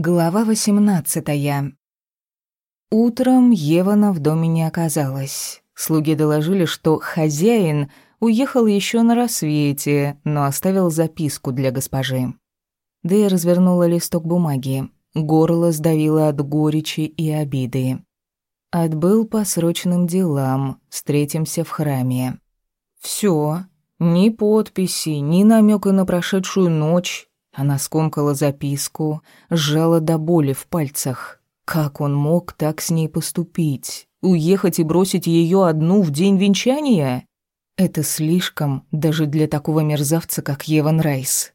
Глава восемнадцатая. Утром Евана в доме не оказалось. Слуги доложили, что хозяин уехал еще на рассвете, но оставил записку для госпожи. Дэя развернула листок бумаги. Горло сдавило от горечи и обиды. Отбыл по срочным делам, встретимся в храме. Все, ни подписи, ни намека на прошедшую ночь, она скомкала записку, сжала до боли в пальцах. Как он мог так с ней поступить? Уехать и бросить ее одну в день венчания? Это слишком даже для такого мерзавца, как Еван Райс.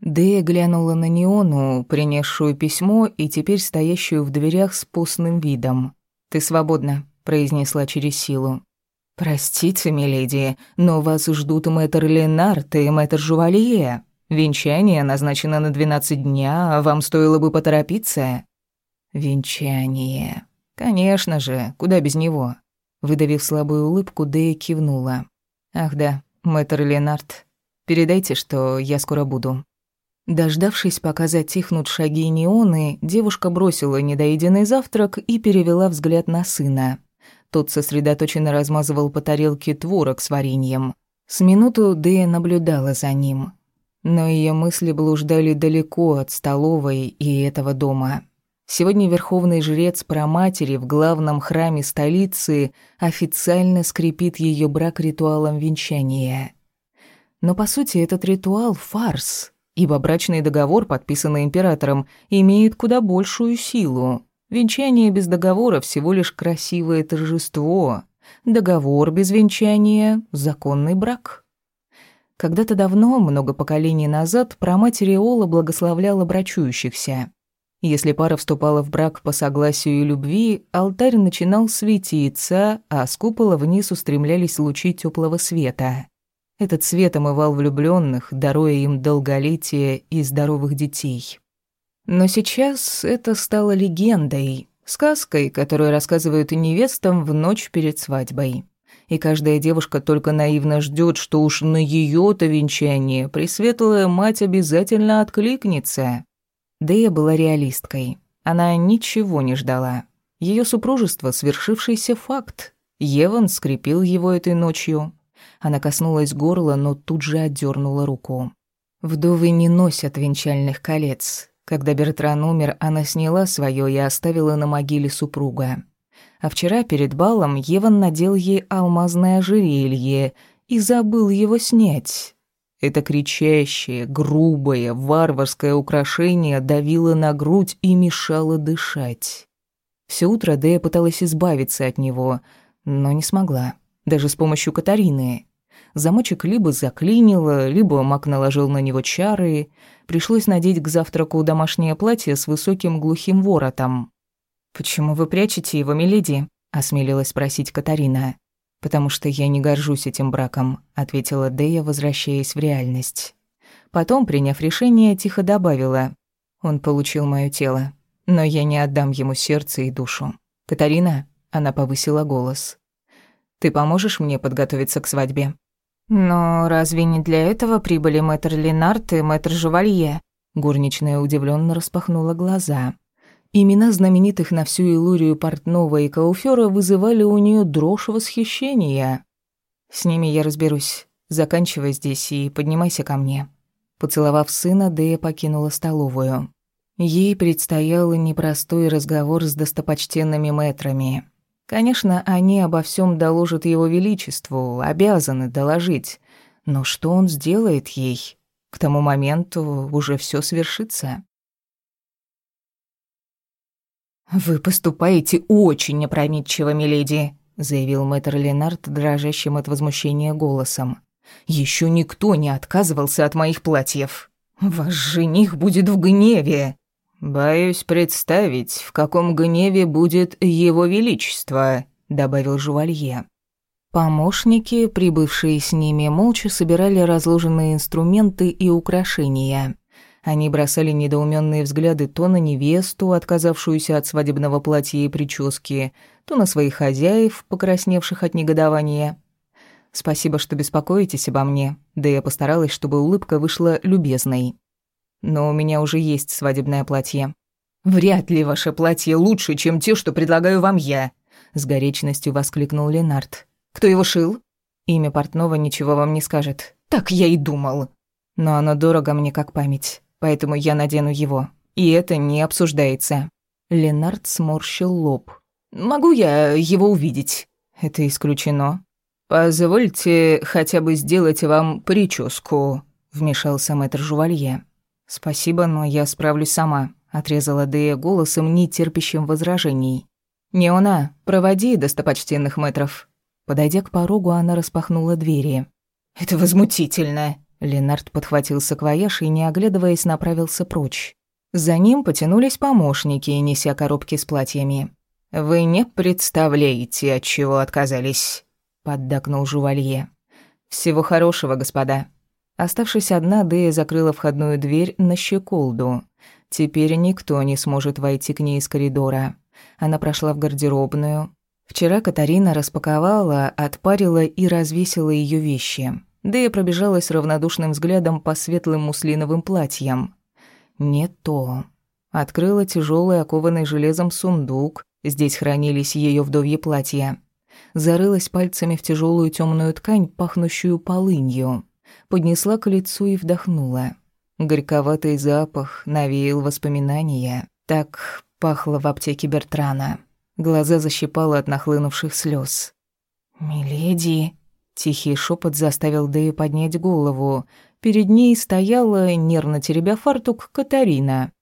Дэя глянула на Неону, принесшую письмо и теперь стоящую в дверях с постным видом. «Ты свободна», — произнесла через силу. «Простите, миледи, но вас ждут мэтр Ленард и мэтр Жувалье», Венчание назначено на 12 дня, а вам стоило бы поторопиться. Венчание. Конечно же, куда без него. Выдавив слабую улыбку, Дэя кивнула. Ах да, мэтр Ленард, передайте, что я скоро буду. Дождавшись, пока затихнут шаги неоны, девушка бросила недоеденный завтрак и перевела взгляд на сына. Тот сосредоточенно размазывал по тарелке творог с вареньем. С минуту Дэя наблюдала за ним. Но ее мысли блуждали далеко от столовой и этого дома. Сегодня верховный жрец проматери в главном храме столицы официально скрепит ее брак ритуалом венчания. Но по сути этот ритуал — фарс, ибо брачный договор, подписанный императором, имеет куда большую силу. Венчание без договора всего лишь красивое торжество. Договор без венчания — законный брак. Когда-то давно, много поколений назад, праматерь Ола благословляла брачующихся. Если пара вступала в брак по согласию и любви, алтарь начинал светиться, а с купола вниз устремлялись лучи теплого света. Этот свет омывал влюбленных, даруя им долголетие и здоровых детей. Но сейчас это стало легендой, сказкой, которую рассказывают невестам в ночь перед свадьбой и каждая девушка только наивно ждет, что уж на ее-то венчание Пресветлая Мать обязательно откликнется. Дэя была реалисткой. Она ничего не ждала. Ее супружество — свершившийся факт. Еван скрепил его этой ночью. Она коснулась горла, но тут же отдернула руку. Вдовы не носят венчальных колец. Когда Бертран умер, она сняла свое и оставила на могиле супруга. А вчера перед балом Еван надел ей алмазное ожерелье и забыл его снять. Это кричащее, грубое, варварское украшение давило на грудь и мешало дышать. Все утро Дэя пыталась избавиться от него, но не смогла, даже с помощью Катарины. Замочек либо заклинило, либо маг наложил на него чары. Пришлось надеть к завтраку домашнее платье с высоким глухим воротом. «Почему вы прячете его, миледи?» — осмелилась спросить Катарина. «Потому что я не горжусь этим браком», — ответила Дея, возвращаясь в реальность. Потом, приняв решение, тихо добавила. «Он получил моё тело, но я не отдам ему сердце и душу. Катарина?» — она повысила голос. «Ты поможешь мне подготовиться к свадьбе?» «Но разве не для этого прибыли мэтр Ленард и мэтр Жувалье?» Горничная удивленно распахнула глаза. Имена знаменитых на всю Илурию Портнова и Кауфёра вызывали у нее дрожь восхищения. «С ними я разберусь. Заканчивай здесь и поднимайся ко мне». Поцеловав сына, Дэя покинула столовую. Ей предстоял непростой разговор с достопочтенными мэтрами. Конечно, они обо всем доложат его величеству, обязаны доложить. Но что он сделает ей? К тому моменту уже все свершится. «Вы поступаете очень опрометчиво, миледи», — заявил мэтр Ленард дрожащим от возмущения голосом. «Еще никто не отказывался от моих платьев. Ваш жених будет в гневе». «Боюсь представить, в каком гневе будет его величество», — добавил жувалье. Помощники, прибывшие с ними, молча собирали разложенные инструменты и украшения. Они бросали недоуменные взгляды то на невесту, отказавшуюся от свадебного платья и прически, то на своих хозяев, покрасневших от негодования. «Спасибо, что беспокоитесь обо мне», да я постаралась, чтобы улыбка вышла любезной. «Но у меня уже есть свадебное платье». «Вряд ли ваше платье лучше, чем те, что предлагаю вам я», — с горечностью воскликнул Ленард. «Кто его шил?» «Имя портного ничего вам не скажет». «Так я и думал». «Но оно дорого мне как память, поэтому я надену его. И это не обсуждается». Ленард сморщил лоб. «Могу я его увидеть?» «Это исключено». «Позвольте хотя бы сделать вам прическу», — вмешался мэтр Жувалье. «Спасибо, но я справлюсь сама», — отрезала Дея голосом, не терпящим возражений. «Неона, проводи достопочтенных мэтров». Подойдя к порогу, она распахнула двери. «Это возмутительно!» Ленард подхватил саквояж и, не оглядываясь, направился прочь. За ним потянулись помощники, неся коробки с платьями. «Вы не представляете, от чего отказались», — поддакнул Жувалье. «Всего хорошего, господа». Оставшись одна, Дэя закрыла входную дверь на щеколду. Теперь никто не сможет войти к ней из коридора. Она прошла в гардеробную. Вчера Катарина распаковала, отпарила и развесила ее вещи. Дэя пробежалась равнодушным взглядом по светлым муслиновым платьям. Не то. Открыла тяжелый окованный железом сундук. Здесь хранились ее вдовье платья. Зарылась пальцами в тяжелую темную ткань, пахнущую полынью поднесла к лицу и вдохнула. Горьковатый запах навеял воспоминания. Так пахло в аптеке Бертрана. Глаза защипало от нахлынувших слез. «Миледи!» Тихий шепот заставил Дэю поднять голову. Перед ней стояла, нервно теребя фартук, Катарина.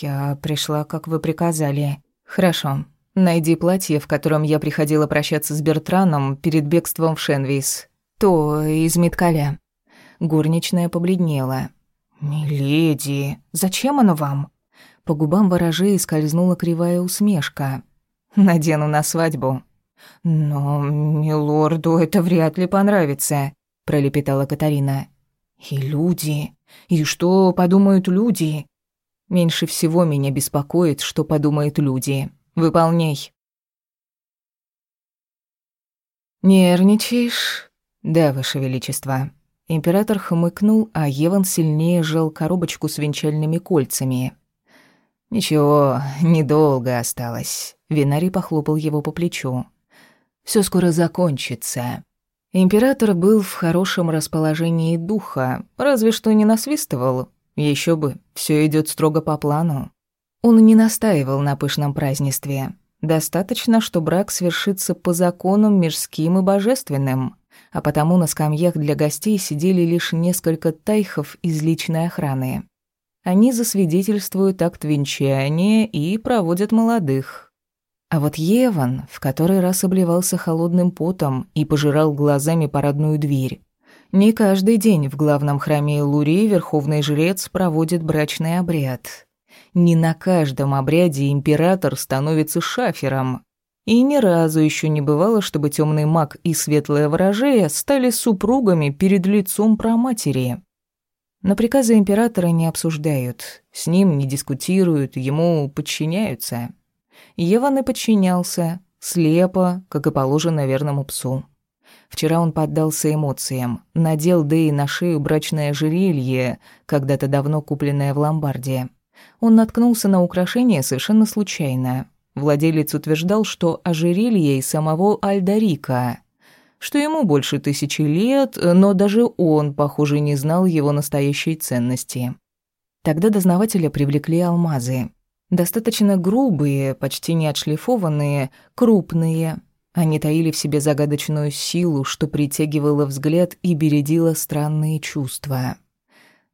«Я пришла, как вы приказали». «Хорошо. Найди платье, в котором я приходила прощаться с Бертраном перед бегством в Шенвис. То из Миткаля. Горничная побледнела. «Миледи, зачем оно вам?» По губам ворожей скользнула кривая усмешка. «Надену на свадьбу». «Но милорду это вряд ли понравится», — пролепетала Катарина. «И люди? И что подумают люди?» «Меньше всего меня беспокоит, что подумают люди. Выполняй». «Нервничаешь?» «Да, Ваше Величество». Император хмыкнул, а Еван сильнее сжал коробочку с венчальными кольцами. «Ничего, недолго осталось». Винарий похлопал его по плечу. «Всё скоро закончится». Император был в хорошем расположении духа, разве что не насвистывал. Ещё бы, всё идёт строго по плану. Он не настаивал на пышном празднестве. Достаточно, что брак свершится по законам мирским и божественным а потому на скамьях для гостей сидели лишь несколько тайхов из личной охраны. Они засвидетельствуют акт венчания и проводят молодых. А вот Еван в который раз обливался холодным потом и пожирал глазами парадную дверь. Не каждый день в главном храме Лурии верховный жрец проводит брачный обряд. Не на каждом обряде император становится шафером. И ни разу еще не бывало, чтобы темный маг и светлая ворожея стали супругами перед лицом праматери. Но приказы императора не обсуждают, с ним не дискутируют, ему подчиняются. Еван и подчинялся, слепо, как и положено верному псу. Вчера он поддался эмоциям, надел Дэи на шею брачное ожерелье, когда-то давно купленное в ломбарде. Он наткнулся на украшение совершенно случайно. Владелец утверждал, что ожерелье из самого Альдарика, что ему больше тысячи лет, но даже он, похоже, не знал его настоящей ценности. Тогда дознавателя привлекли алмазы. Достаточно грубые, почти не отшлифованные, крупные. Они таили в себе загадочную силу, что притягивало взгляд и бередило странные чувства.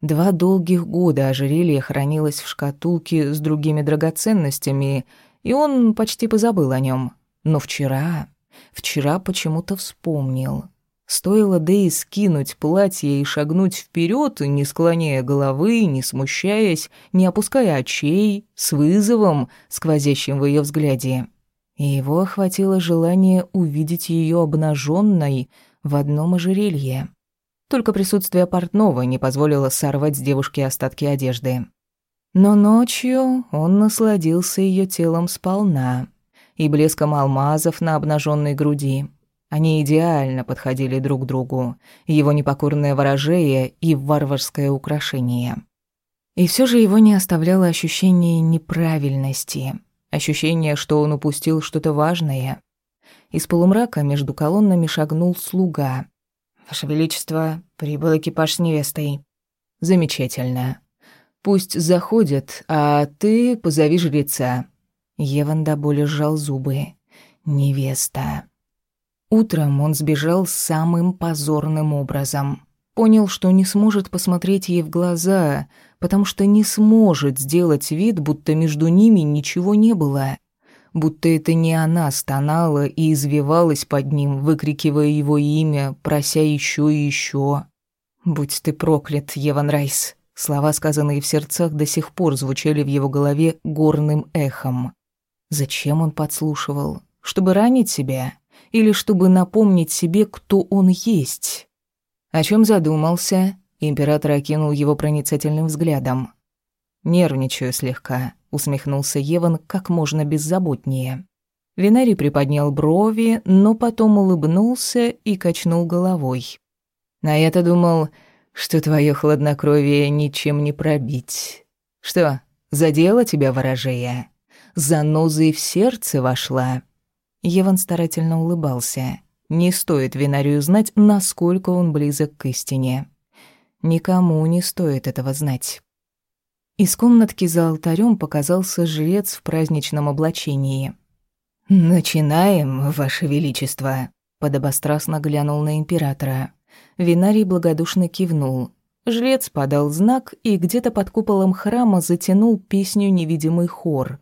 Два долгих года ожерелье хранилось в шкатулке с другими драгоценностями — и он почти позабыл о нем. Но вчера... Вчера почему-то вспомнил. Стоило Дэй скинуть платье и шагнуть вперед, не склоняя головы, не смущаясь, не опуская очей, с вызовом, сквозящим в ее взгляде. И его охватило желание увидеть ее обнаженной в одном ожерелье. Только присутствие портного не позволило сорвать с девушки остатки одежды. Но ночью он насладился ее телом сполна и блеском алмазов на обнаженной груди. Они идеально подходили друг другу, его непокорное ворожее и варварское украшение. И все же его не оставляло ощущение неправильности, ощущение, что он упустил что-то важное. Из полумрака между колоннами шагнул слуга. «Ваше Величество, прибыл экипаж с невестой». «Замечательно. Пусть заходят, а ты позови жреца». Еван до боли сжал зубы. «Невеста». Утром он сбежал самым позорным образом. Понял, что не сможет посмотреть ей в глаза, потому что не сможет сделать вид, будто между ними ничего не было. Будто это не она стонала и извивалась под ним, выкрикивая его имя, прося еще и еще. «Будь ты проклят, Еван Райс!» Слова, сказанные в сердцах, до сих пор звучали в его голове горным эхом. Зачем он подслушивал? Чтобы ранить себя? Или чтобы напомнить себе, кто он есть? О чем задумался? Император окинул его проницательным взглядом. «Нервничаю слегка», — усмехнулся Еван как можно беззаботнее. Винарий приподнял брови, но потом улыбнулся и качнул головой. «На это думал, что твое хладнокровие ничем не пробить. Что, задела тебя ворожея? Занозой в сердце вошла?» Еван старательно улыбался. Не стоит Винарию знать, насколько он близок к истине. Никому не стоит этого знать. Из комнатки за алтарем показался жрец в праздничном облачении. «Начинаем, Ваше Величество», — подобострастно глянул на императора. Винарий благодушно кивнул. Жрец подал знак и где-то под куполом храма затянул песню невидимый хор.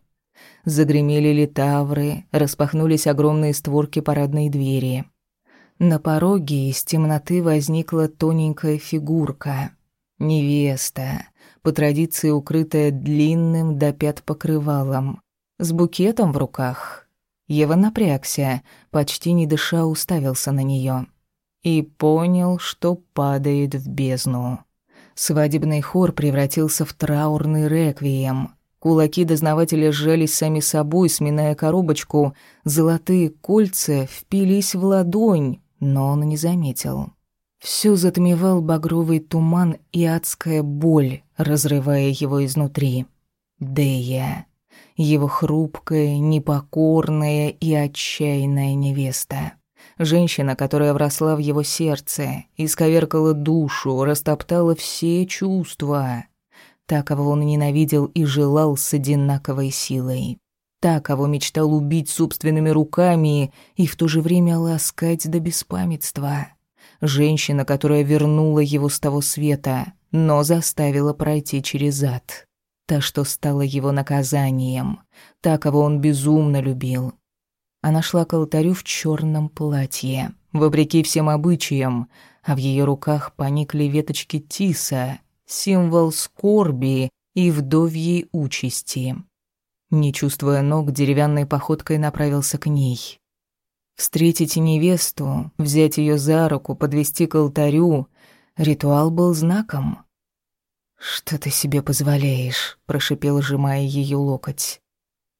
Загремели литавры, распахнулись огромные створки парадной двери. На пороге из темноты возникла тоненькая фигурка. Невеста, по традиции укрытая длинным до пят покрывалом, с букетом в руках. Ева напрягся, почти не дыша уставился на нее и понял, что падает в бездну. Свадебный хор превратился в траурный реквием. Кулаки дознавателя сжались сами собой, сминая коробочку. Золотые кольца впились в ладонь, но он не заметил. Всё затмевал багровый туман и адская боль, разрывая его изнутри. Дея. Его хрупкая, непокорная и отчаянная невеста. Женщина, которая вросла в его сердце, исковеркала душу, растоптала все чувства. Та, кого он ненавидел и желал с одинаковой силой. Та, кого мечтал убить собственными руками и в то же время ласкать до беспамятства. Женщина, которая вернула его с того света, но заставила пройти через ад. Та, что стала его наказанием. Та, кого он безумно любил. Она шла к алтарю в черном платье, вопреки всем обычаям, а в ее руках поникли веточки тиса, символ скорби и вдовьей участи. Не чувствуя ног, деревянной походкой направился к ней. Встретить невесту, взять ее за руку, подвести к алтарю — ритуал был знаком. «Что ты себе позволяешь?» — прошипел, сжимая ее локоть.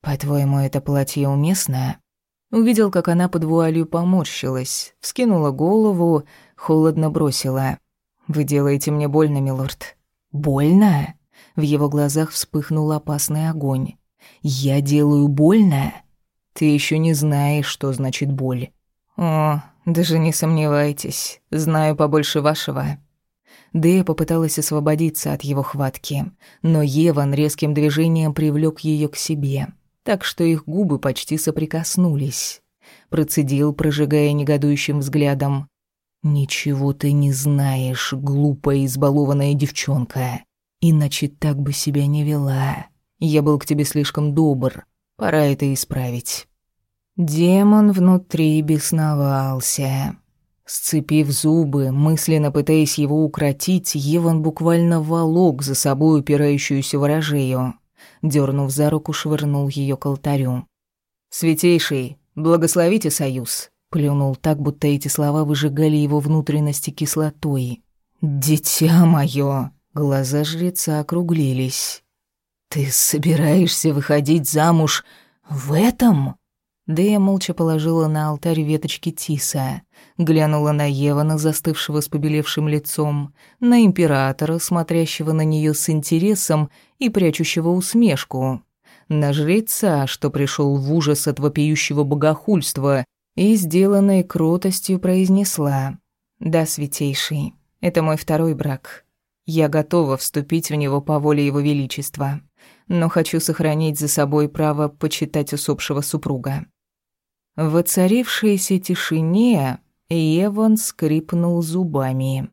«По-твоему, это платье уместно?» Увидел, как она под вуалью поморщилась, вскинула голову, холодно бросила. «Вы делаете мне больно, милорд». «Больно?» В его глазах вспыхнул опасный огонь. «Я делаю больно?» «Ты еще не знаешь, что значит боль». «О, даже не сомневайтесь, знаю побольше вашего». Дэя попыталась освободиться от его хватки, но Еван резким движением привлек ее к себе, так что их губы почти соприкоснулись. Процедил, прожигая негодующим взглядом. «Ничего ты не знаешь, глупая избалованная девчонка. Иначе так бы себя не вела. Я был к тебе слишком добр. Пора это исправить». Демон внутри бесновался. Сцепив зубы, мысленно пытаясь его укротить, Еван буквально волок за собой упирающуюся ворожею. Дернув за руку, швырнул ее к алтарю. «Святейший, благословите союз!» Плюнул так, будто эти слова выжигали его внутренности кислотой. «Дитя мое!» Глаза жреца округлились. «Ты собираешься выходить замуж в этом?» Дэя молча положила на алтарь веточки тиса, глянула на Евана, застывшего с побелевшим лицом, на императора, смотрящего на нее с интересом и прячущего усмешку, на жреца, что пришел в ужас от вопиющего богохульства, и, сделанной кротостью, произнесла «Да, святейший, это мой второй брак. Я готова вступить в него по воле его величества, но хочу сохранить за собой право почитать усопшего супруга». В воцарившейся тишине Эван скрипнул зубами.